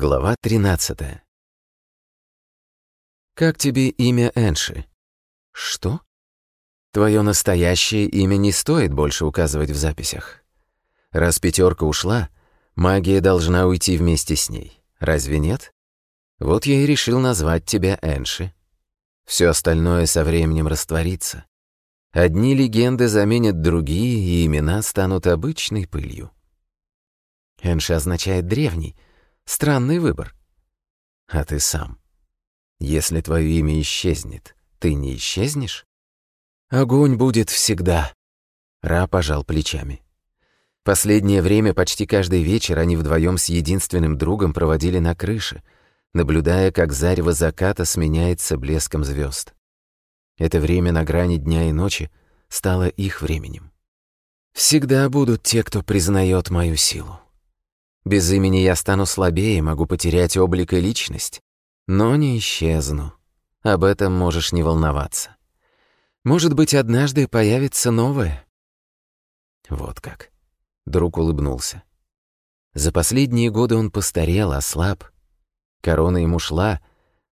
Глава 13. Как тебе имя Энши? Что? Твое настоящее имя не стоит больше указывать в записях. Раз пятерка ушла, магия должна уйти вместе с ней. Разве нет? Вот я и решил назвать тебя Энши. Все остальное со временем растворится. Одни легенды заменят другие, и имена станут обычной пылью. Энши означает «древний», Странный выбор. А ты сам. Если твое имя исчезнет, ты не исчезнешь? Огонь будет всегда. Ра пожал плечами. Последнее время почти каждый вечер они вдвоем с единственным другом проводили на крыше, наблюдая, как зарево заката сменяется блеском звезд. Это время на грани дня и ночи стало их временем. «Всегда будут те, кто признает мою силу», без имени я стану слабее, могу потерять облик и личность. Но не исчезну. Об этом можешь не волноваться. Может быть, однажды появится новое. Вот как. Друг улыбнулся. За последние годы он постарел, ослаб. Корона ему шла,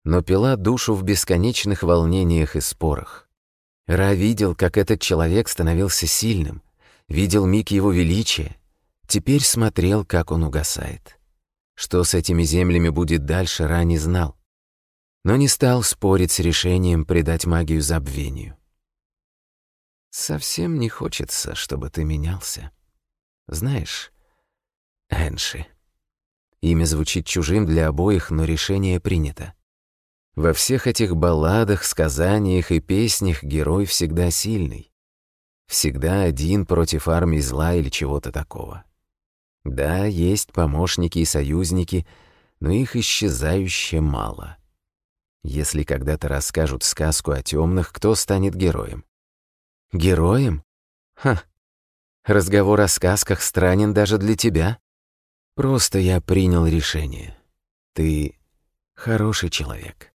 но пила душу в бесконечных волнениях и спорах. Ра видел, как этот человек становился сильным, видел миг его величия, Теперь смотрел, как он угасает. Что с этими землями будет дальше, Ра не знал. Но не стал спорить с решением предать магию забвению. «Совсем не хочется, чтобы ты менялся. Знаешь, Энши...» Имя звучит чужим для обоих, но решение принято. Во всех этих балладах, сказаниях и песнях герой всегда сильный. Всегда один против армии зла или чего-то такого. Да, есть помощники и союзники, но их исчезающе мало. Если когда-то расскажут сказку о темных, кто станет героем? Героем? Ха! Разговор о сказках странен даже для тебя. Просто я принял решение. Ты хороший человек.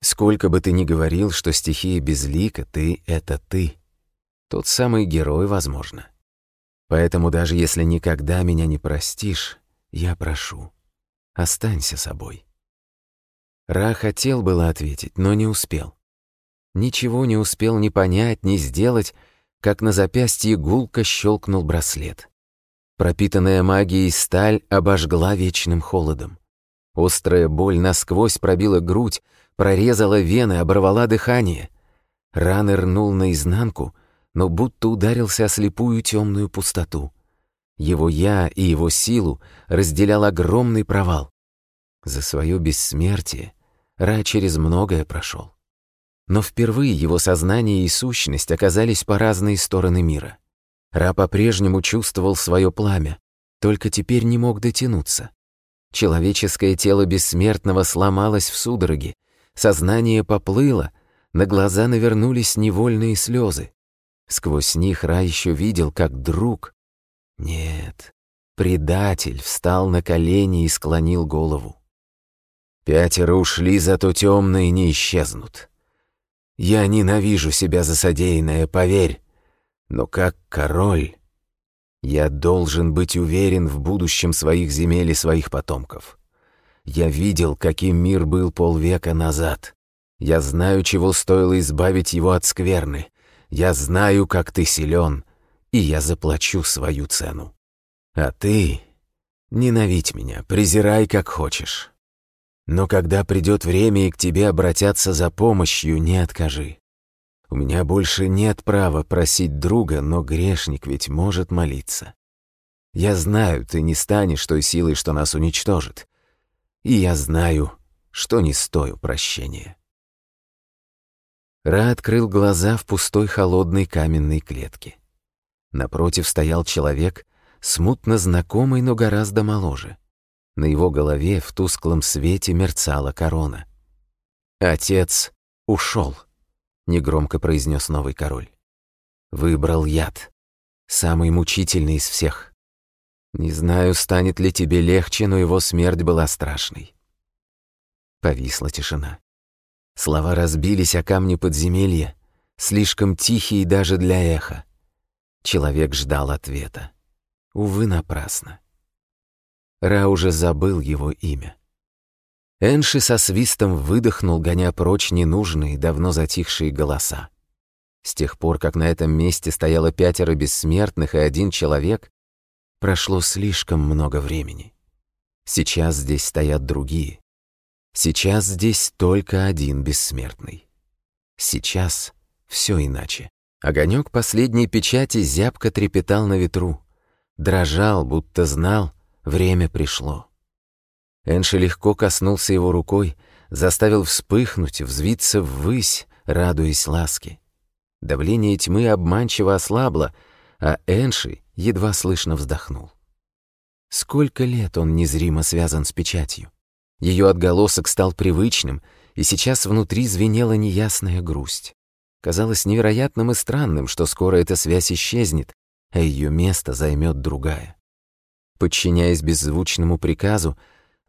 Сколько бы ты ни говорил, что стихия безлика, ты — это ты. Тот самый герой, возможно. Поэтому даже если никогда меня не простишь, я прошу, останься собой. Ра хотел было ответить, но не успел. Ничего не успел ни понять, ни сделать, как на запястье гулко щелкнул браслет. Пропитанная магией сталь обожгла вечным холодом. Острая боль насквозь пробила грудь, прорезала вены, оборвала дыхание. Ра нырнул наизнанку — но будто ударился о слепую темную пустоту. Его «я» и его силу разделял огромный провал. За свое бессмертие Ра через многое прошел. Но впервые его сознание и сущность оказались по разные стороны мира. Ра по-прежнему чувствовал свое пламя, только теперь не мог дотянуться. Человеческое тело бессмертного сломалось в судороге, сознание поплыло, на глаза навернулись невольные слезы. Сквозь них Ра еще видел, как друг... Нет, предатель встал на колени и склонил голову. Пятеро ушли, зато темные не исчезнут. Я ненавижу себя за содеянное, поверь. Но как король, я должен быть уверен в будущем своих земель и своих потомков. Я видел, каким мир был полвека назад. Я знаю, чего стоило избавить его от скверны. Я знаю, как ты силен, и я заплачу свою цену. А ты ненавидь меня, презирай как хочешь. Но когда придет время и к тебе обратятся за помощью, не откажи. У меня больше нет права просить друга, но грешник ведь может молиться. Я знаю, ты не станешь той силой, что нас уничтожит. И я знаю, что не стою прощения. Ра открыл глаза в пустой холодной каменной клетке. Напротив стоял человек, смутно знакомый, но гораздо моложе. На его голове в тусклом свете мерцала корона. «Отец ушел», — негромко произнес новый король. «Выбрал яд. Самый мучительный из всех. Не знаю, станет ли тебе легче, но его смерть была страшной». Повисла тишина. Слова разбились о камни подземелья, слишком тихие даже для эха. Человек ждал ответа. Увы, напрасно. Ра уже забыл его имя. Энши со свистом выдохнул, гоня прочь ненужные, давно затихшие голоса. С тех пор, как на этом месте стояло пятеро бессмертных и один человек, прошло слишком много времени. Сейчас здесь стоят другие. Сейчас здесь только один бессмертный. Сейчас все иначе. Огонек последней печати зябко трепетал на ветру. Дрожал, будто знал, время пришло. Энши легко коснулся его рукой, заставил вспыхнуть, взвиться ввысь, радуясь ласке. Давление тьмы обманчиво ослабло, а Энши едва слышно вздохнул. Сколько лет он незримо связан с печатью? Ее отголосок стал привычным, и сейчас внутри звенела неясная грусть. Казалось невероятным и странным, что скоро эта связь исчезнет, а ее место займет другая. Подчиняясь беззвучному приказу,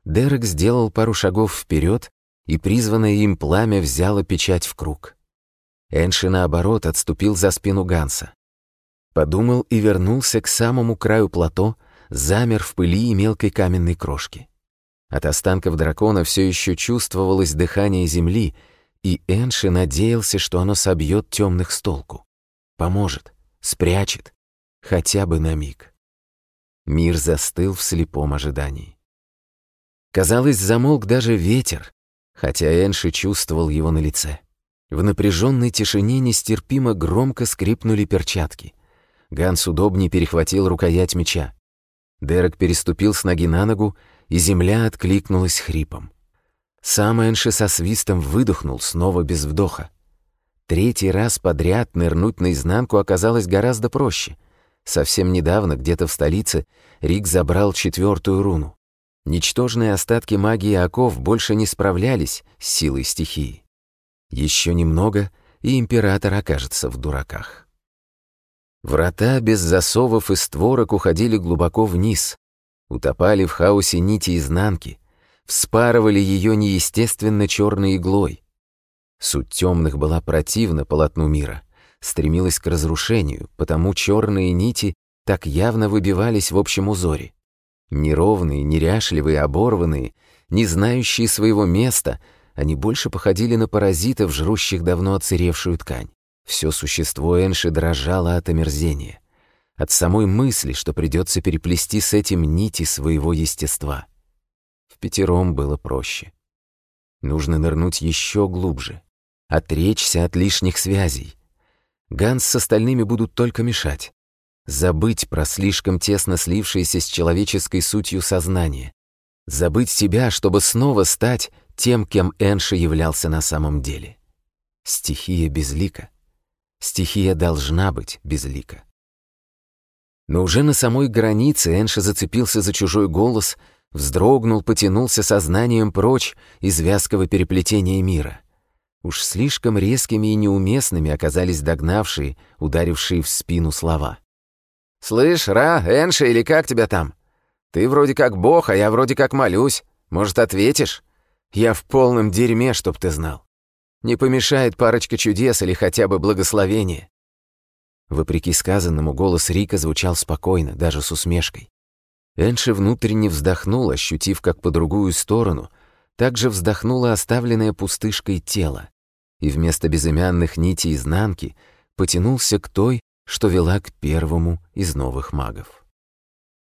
Дерек сделал пару шагов вперед, и призванное им пламя взяло печать в круг. Энши, наоборот, отступил за спину Ганса. Подумал и вернулся к самому краю плато, замер в пыли и мелкой каменной крошке. От останков дракона все еще чувствовалось дыхание земли, и Энши надеялся, что оно собьет темных с толку. Поможет, спрячет, хотя бы на миг. Мир застыл в слепом ожидании. Казалось, замолк даже ветер, хотя Энши чувствовал его на лице. В напряженной тишине нестерпимо громко скрипнули перчатки. Ганс удобнее перехватил рукоять меча. Дерек переступил с ноги на ногу, и земля откликнулась хрипом. Самоэнши со свистом выдохнул, снова без вдоха. Третий раз подряд нырнуть наизнанку оказалось гораздо проще. Совсем недавно, где-то в столице, Рик забрал четвертую руну. Ничтожные остатки магии оков больше не справлялись с силой стихии. Еще немного, и император окажется в дураках. Врата без засовов и створок уходили глубоко вниз, утопали в хаосе нити изнанки, вспарывали ее неестественно черной иглой. Суть темных была противна полотну мира, стремилась к разрушению, потому черные нити так явно выбивались в общем узоре. Неровные, неряшливые, оборванные, не знающие своего места, они больше походили на паразитов, жрущих давно оцаревшую ткань. Все существо Энши дрожало от омерзения от самой мысли, что придется переплести с этим нити своего естества. В пятером было проще. Нужно нырнуть еще глубже, отречься от лишних связей. Ганс с остальными будут только мешать. Забыть про слишком тесно слившееся с человеческой сутью сознание. Забыть себя, чтобы снова стать тем, кем Энши являлся на самом деле. Стихия безлика. Стихия должна быть безлика. Но уже на самой границе Энша зацепился за чужой голос, вздрогнул, потянулся сознанием прочь из вязкого переплетения мира. Уж слишком резкими и неуместными оказались догнавшие, ударившие в спину слова. «Слышь, Ра, Энша или как тебя там? Ты вроде как бог, а я вроде как молюсь. Может, ответишь? Я в полном дерьме, чтоб ты знал. Не помешает парочка чудес или хотя бы благословение. Вопреки сказанному, голос Рика звучал спокойно, даже с усмешкой. Энши внутренне вздохнула, ощутив, как по другую сторону, также вздохнуло оставленное пустышкой тело, и вместо безымянных нитей изнанки потянулся к той, что вела к первому из новых магов.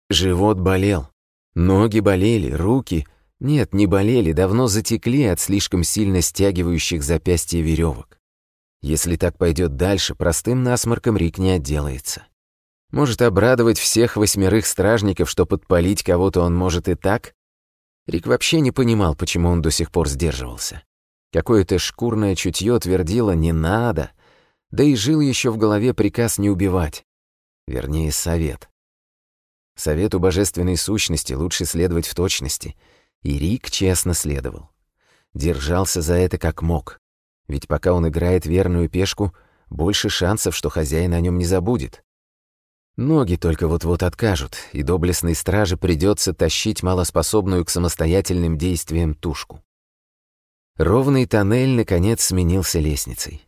Живот болел, ноги болели, руки... Нет, не болели, давно затекли от слишком сильно стягивающих запястья веревок. Если так пойдет дальше, простым насморком Рик не отделается. Может обрадовать всех восьмерых стражников, что подпалить кого-то он может и так? Рик вообще не понимал, почему он до сих пор сдерживался. Какое-то шкурное чутье твердило «не надо», да и жил еще в голове приказ не убивать. Вернее, совет. Совету божественной сущности лучше следовать в точности, и Рик честно следовал. Держался за это как мог. Ведь пока он играет верную пешку, больше шансов, что хозяин о нем не забудет. Ноги только вот-вот откажут, и доблестной страже придется тащить малоспособную к самостоятельным действиям тушку. Ровный тоннель, наконец, сменился лестницей.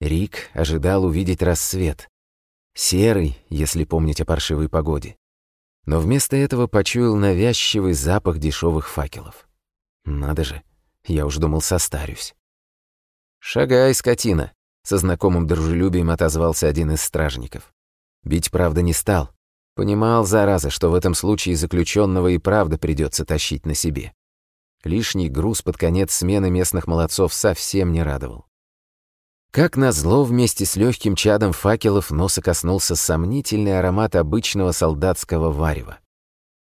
Рик ожидал увидеть рассвет. Серый, если помнить о паршивой погоде. Но вместо этого почуял навязчивый запах дешевых факелов. Надо же, я уж думал, состарюсь. «Шагай, скотина!» — со знакомым дружелюбием отозвался один из стражников. Бить, правда, не стал. Понимал, зараза, что в этом случае заключенного и правда придется тащить на себе. Лишний груз под конец смены местных молодцов совсем не радовал. Как назло, вместе с легким чадом факелов носа коснулся сомнительный аромат обычного солдатского варева.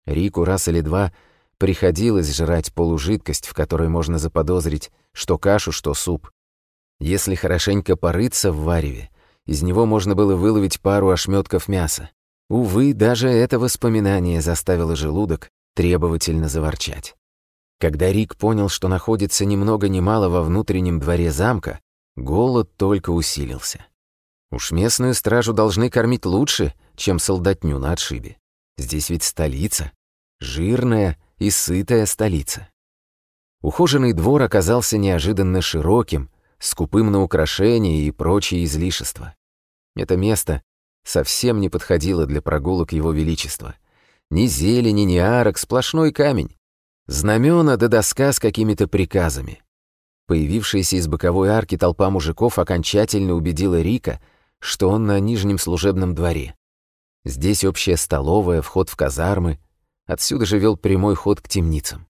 Рику раз или два приходилось жрать полужидкость, в которой можно заподозрить что кашу, что суп, если хорошенько порыться в вареве, из него можно было выловить пару ошметков мяса. Увы, даже это воспоминание заставило желудок требовательно заворчать. Когда Рик понял, что находится ни много ни мало во внутреннем дворе замка, голод только усилился. Уж местную стражу должны кормить лучше, чем солдатню на отшибе. Здесь ведь столица. Жирная и сытая столица. Ухоженный двор оказался неожиданно широким, скупым на украшения и прочие излишества. Это место совсем не подходило для прогулок Его Величества. Ни зелени, ни арок, сплошной камень. Знамена да доска с какими-то приказами. Появившаяся из боковой арки толпа мужиков окончательно убедила Рика, что он на нижнем служебном дворе. Здесь общая столовая, вход в казармы. Отсюда же вел прямой ход к темницам.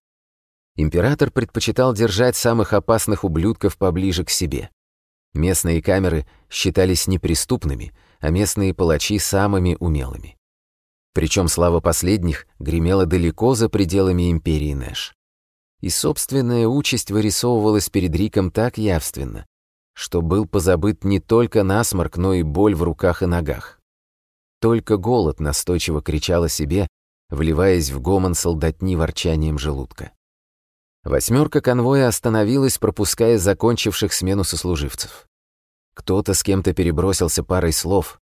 Император предпочитал держать самых опасных ублюдков поближе к себе. Местные камеры считались неприступными, а местные палачи – самыми умелыми. Причем слава последних гремела далеко за пределами империи Нэш. И собственная участь вырисовывалась перед Риком так явственно, что был позабыт не только насморк, но и боль в руках и ногах. Только голод настойчиво кричал о себе, вливаясь в гомон солдатни ворчанием желудка. Восьмерка конвоя остановилась, пропуская закончивших смену сослуживцев. Кто-то с кем-то перебросился парой слов.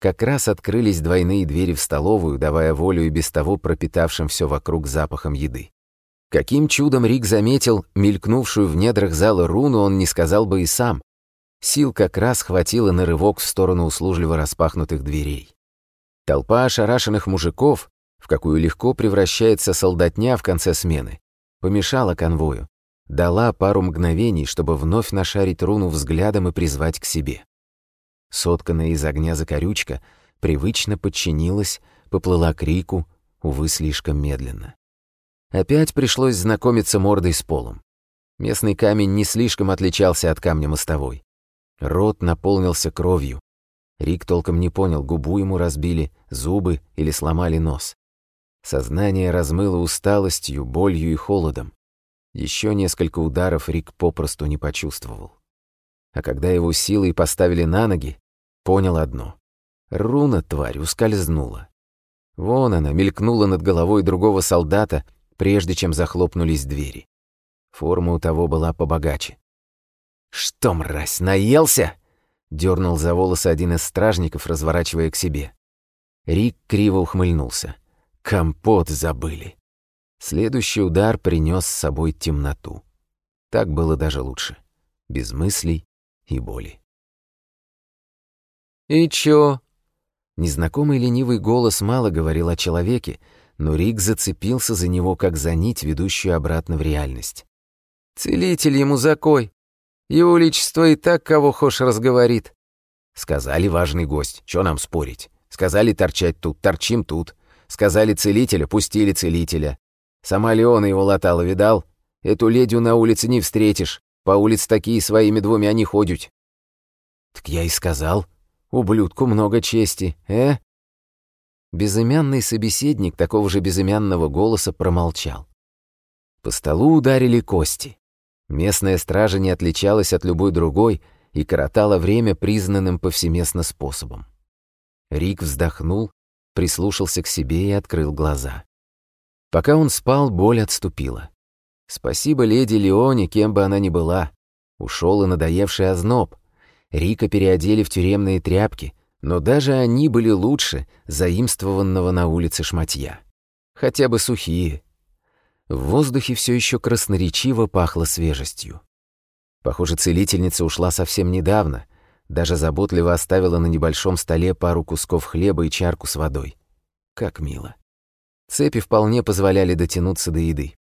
Как раз открылись двойные двери в столовую, давая волю и без того пропитавшим все вокруг запахом еды. Каким чудом Рик заметил мелькнувшую в недрах зала руну, он не сказал бы и сам. Сил как раз хватило на рывок в сторону услужливо распахнутых дверей. Толпа ошарашенных мужиков, в какую легко превращается солдатня в конце смены, помешала конвою, дала пару мгновений, чтобы вновь нашарить руну взглядом и призвать к себе. Сотканная из огня закорючка привычно подчинилась, поплыла к Рику, увы, слишком медленно. Опять пришлось знакомиться мордой с полом. Местный камень не слишком отличался от камня мостовой. Рот наполнился кровью. Рик толком не понял, губу ему разбили, зубы или сломали нос. Сознание размыло усталостью, болью и холодом. Еще несколько ударов Рик попросту не почувствовал. А когда его силой поставили на ноги, понял одно. Руна, тварь, ускользнула. Вон она мелькнула над головой другого солдата, прежде чем захлопнулись двери. Форма у того была побогаче. «Что, мразь, наелся?» — дернул за волосы один из стражников, разворачивая к себе. Рик криво ухмыльнулся. Компот забыли. Следующий удар принес с собой темноту. Так было даже лучше. Без мыслей и боли. «И чё?» Незнакомый ленивый голос мало говорил о человеке, но Рик зацепился за него, как за нить, ведущую обратно в реальность. «Целитель ему закой! Его личество и так кого хошь разговорит!» Сказали важный гость, чё нам спорить? Сказали торчать тут, торчим тут. Сказали целителя, пустили целителя. Сама Леона его латала, видал? Эту ледю на улице не встретишь. По улице такие своими двумя не ходят. Так я и сказал. Ублюдку много чести, э? Безымянный собеседник такого же безымянного голоса промолчал. По столу ударили кости. Местная стража не отличалась от любой другой и коротала время признанным повсеместно способом. Рик вздохнул прислушался к себе и открыл глаза. Пока он спал, боль отступила. Спасибо леди Леоне, кем бы она ни была. Ушел и надоевший озноб. Рика переодели в тюремные тряпки, но даже они были лучше заимствованного на улице шматья. Хотя бы сухие. В воздухе все еще красноречиво пахло свежестью. Похоже, целительница ушла совсем недавно — даже заботливо оставила на небольшом столе пару кусков хлеба и чарку с водой. Как мило. Цепи вполне позволяли дотянуться до еды.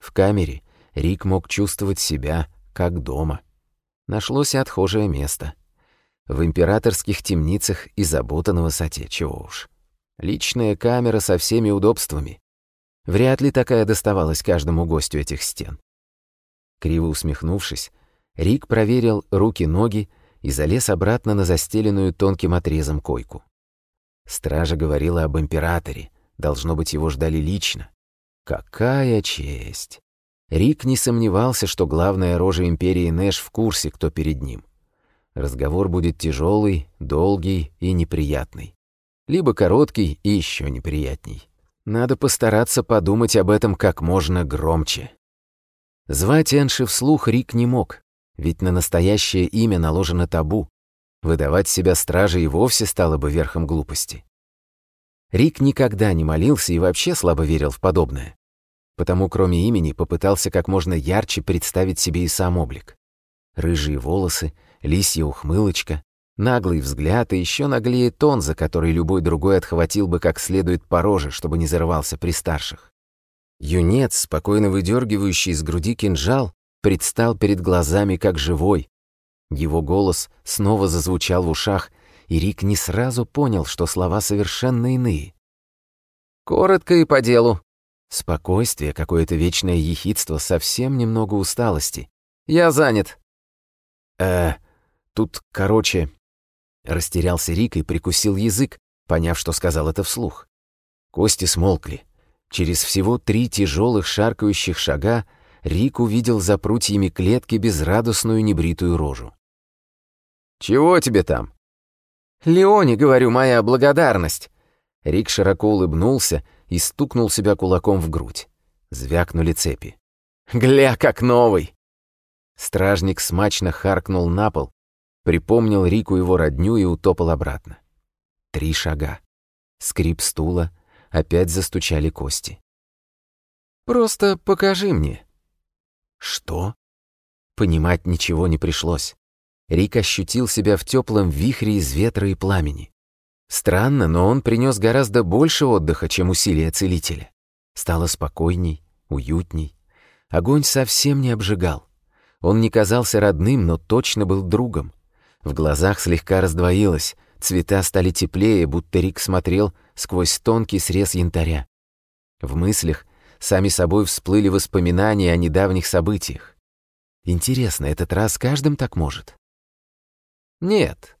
В камере Рик мог чувствовать себя как дома. Нашлось и отхожее место. В императорских темницах и забота на высоте, чего уж. Личная камера со всеми удобствами. Вряд ли такая доставалась каждому гостю этих стен. Криво усмехнувшись, Рик проверил руки-ноги и залез обратно на застеленную тонким отрезом койку. Стража говорила об императоре. Должно быть, его ждали лично. Какая честь! Рик не сомневался, что главная рожа империи Нэш в курсе, кто перед ним. Разговор будет тяжелый, долгий и неприятный. Либо короткий и еще неприятней. Надо постараться подумать об этом как можно громче. Звать Энши вслух Рик не мог, ведь на настоящее имя наложено табу. Выдавать себя стражей вовсе стало бы верхом глупости. Рик никогда не молился и вообще слабо верил в подобное. Потому кроме имени попытался как можно ярче представить себе и сам облик. Рыжие волосы, лисья ухмылочка, наглый взгляд и еще наглее тон, за который любой другой отхватил бы как следует по роже, чтобы не зарывался при старших. Юнец, спокойно выдергивающий из груди кинжал, предстал перед глазами как живой. Его голос снова зазвучал в ушах, и Рик не сразу понял, что слова совершенно иные. «Коротко и по делу». Спокойствие, какое-то вечное ехидство, совсем немного усталости. «Я занят». «Э, тут, короче...» Растерялся Рик и прикусил язык, поняв, что сказал это вслух. Кости смолкли. Через всего три тяжелых шаркающих шага — Рик увидел за прутьями клетки безрадостную небритую рожу. «Чего тебе там?» «Леоне, говорю, моя благодарность!» Рик широко улыбнулся и стукнул себя кулаком в грудь. Звякнули цепи. «Гля, как новый!» Стражник смачно харкнул на пол, припомнил Рику его родню и утопал обратно. Три шага. Скрип стула, опять застучали кости. «Просто покажи мне», что? Понимать ничего не пришлось. Рик ощутил себя в теплом вихре из ветра и пламени. Странно, но он принес гораздо больше отдыха, чем усилия целителя. Стало спокойней, уютней. Огонь совсем не обжигал. Он не казался родным, но точно был другом. В глазах слегка раздвоилось, цвета стали теплее, будто Рик смотрел сквозь тонкий срез янтаря. В мыслях Сами собой всплыли воспоминания о недавних событиях. Интересно, этот раз каждым так может? Нет.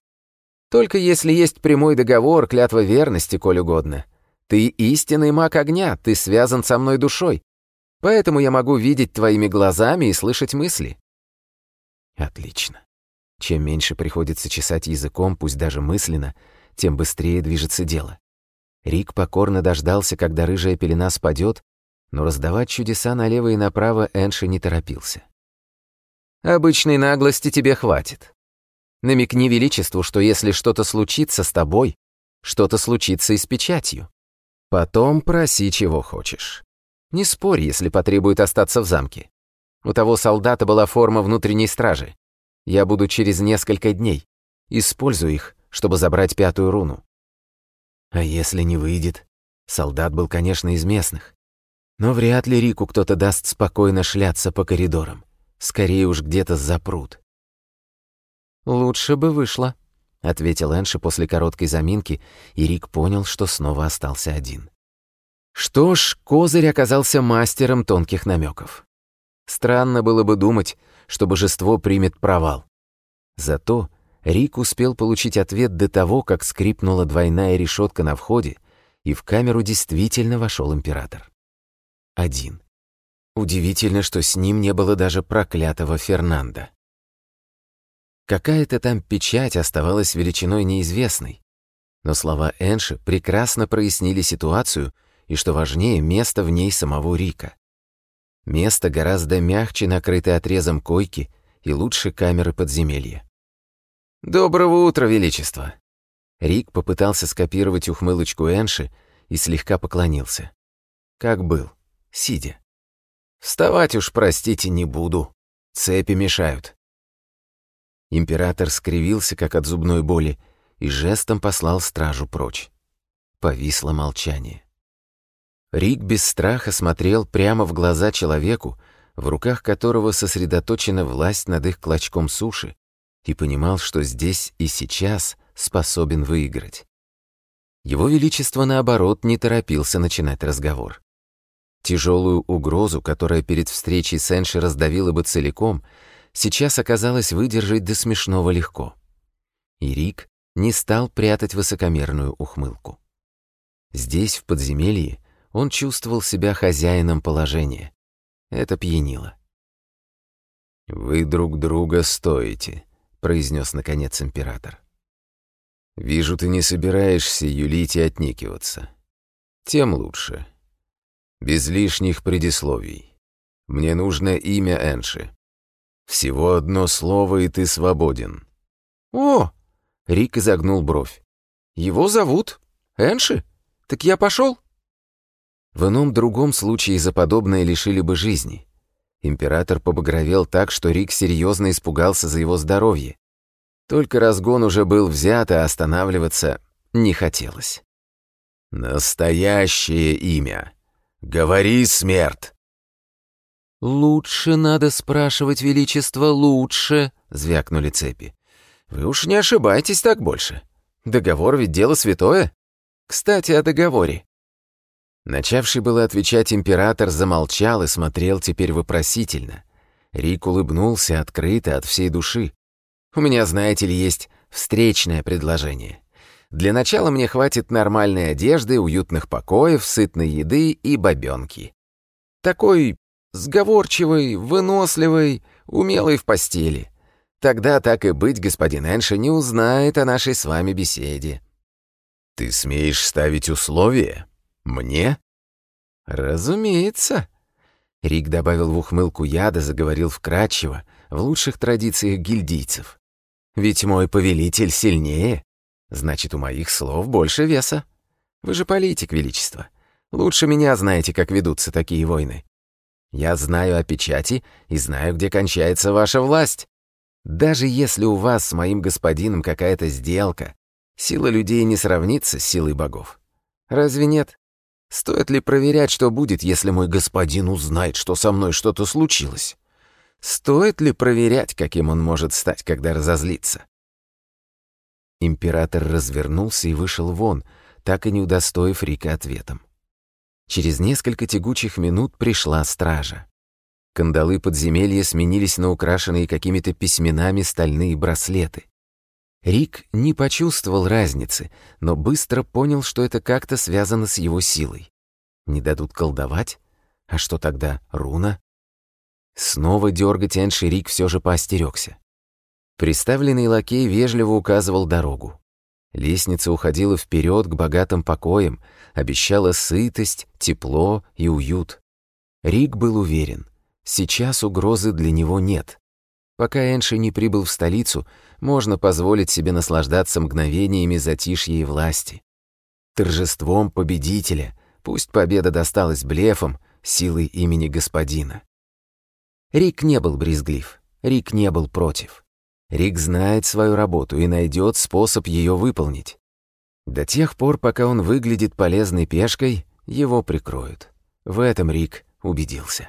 Только если есть прямой договор, клятва верности, коль угодно. Ты истинный маг огня, ты связан со мной душой. Поэтому я могу видеть твоими глазами и слышать мысли. Отлично. Чем меньше приходится чесать языком, пусть даже мысленно, тем быстрее движется дело. Рик покорно дождался, когда рыжая пелена спадет, но раздавать чудеса налево и направо Энши не торопился. «Обычной наглости тебе хватит. Намекни Величеству, что если что-то случится с тобой, что-то случится и с печатью. Потом проси, чего хочешь. Не спорь, если потребует остаться в замке. У того солдата была форма внутренней стражи. Я буду через несколько дней. Используй их, чтобы забрать пятую руну». А если не выйдет? Солдат был, конечно, из местных. Но вряд ли Рику кто-то даст спокойно шляться по коридорам. Скорее уж где-то запрут. «Лучше бы вышло», — ответил Энши после короткой заминки, и Рик понял, что снова остался один. Что ж, Козырь оказался мастером тонких намеков. Странно было бы думать, что божество примет провал. Зато Рик успел получить ответ до того, как скрипнула двойная решетка на входе, и в камеру действительно вошел император один. Удивительно, что с ним не было даже проклятого Фернанда. Какая-то там печать оставалась величиной неизвестной. Но слова Энши прекрасно прояснили ситуацию и, что важнее, место в ней самого Рика. Место гораздо мягче накрытое отрезом койки и лучше камеры подземелья. «Доброго утра, Величество!» Рик попытался скопировать ухмылочку Энши и слегка поклонился. Как был сидя. «Вставать уж, простите, не буду. Цепи мешают». Император скривился, как от зубной боли, и жестом послал стражу прочь. Повисло молчание. Рик без страха смотрел прямо в глаза человеку, в руках которого сосредоточена власть над их клочком суши, и понимал, что здесь и сейчас способен выиграть. Его Величество, наоборот, не торопился начинать разговор. Тяжелую угрозу, которая перед встречей Сэнши раздавила бы целиком, сейчас оказалось выдержать до смешного легко. И Рик не стал прятать высокомерную ухмылку. Здесь, в подземелье, он чувствовал себя хозяином положения. Это пьянило. «Вы друг друга стоите», — произнес наконец император. «Вижу, ты не собираешься юлить и отнекиваться. Тем лучше без лишних предисловий. Мне нужно имя Энши. Всего одно слово, и ты свободен». «О!» — Рик изогнул бровь. «Его зовут? Энши? Так я пошел?» В ином другом случае за подобное лишили бы жизни. Император побагровел так, что Рик серьезно испугался за его здоровье. Только разгон уже был взят, а останавливаться не хотелось. «Настоящее имя», Говори, смерть!» «Лучше надо спрашивать, Величество, лучше!» — звякнули цепи. «Вы уж не ошибаетесь так больше. Договор ведь дело святое. Кстати, о договоре». Начавший было отвечать император замолчал и смотрел теперь вопросительно. Рик улыбнулся открыто от всей души. «У меня, знаете ли, есть встречное предложение». Для начала мне хватит нормальной одежды, уютных покоев, сытной еды и бабёнки. Такой сговорчивый, выносливый, умелый в постели. Тогда, так и быть, господин Энши не узнает о нашей с вами беседе. Ты смеешь ставить условия? Мне? Разумеется. Рик добавил в ухмылку яда, заговорил вкрадчиво, в лучших традициях гильдийцев. Ведь мой повелитель сильнее. Значит, у моих слов больше веса. Вы же политик, Величество. Лучше меня знаете, как ведутся такие войны. Я знаю о печати и знаю, где кончается ваша власть. Даже если у вас с моим господином какая-то сделка, сила людей не сравнится с силой богов. Разве нет? Стоит ли проверять, что будет, если мой господин узнает, что со мной что-то случилось? Стоит ли проверять, каким он может стать, когда разозлится? Император развернулся и вышел вон, так и не удостоив Рика ответом. Через несколько тягучих минут пришла стража. Кандалы подземелья сменились на украшенные какими-то письменами стальные браслеты. Рик не почувствовал разницы, но быстро понял, что это как-то связано с его силой. Не дадут колдовать? А что тогда, руна? Снова дергать Энши Рик все же поостерёгся. Представленный лакей вежливо указывал дорогу. Лестница уходила вперед к богатым покоям, обещала сытость, тепло и уют. Рик был уверен, сейчас угрозы для него нет. Пока Энши не прибыл в столицу, можно позволить себе наслаждаться мгновениями затишья и власти. Торжеством победителя, пусть победа досталась блефом, силой имени господина. Рик не был брезглив, Рик не был против. Рик знает свою работу и найдет способ ее выполнить. До тех пор, пока он выглядит полезной пешкой, его прикроют. В этом Рик убедился.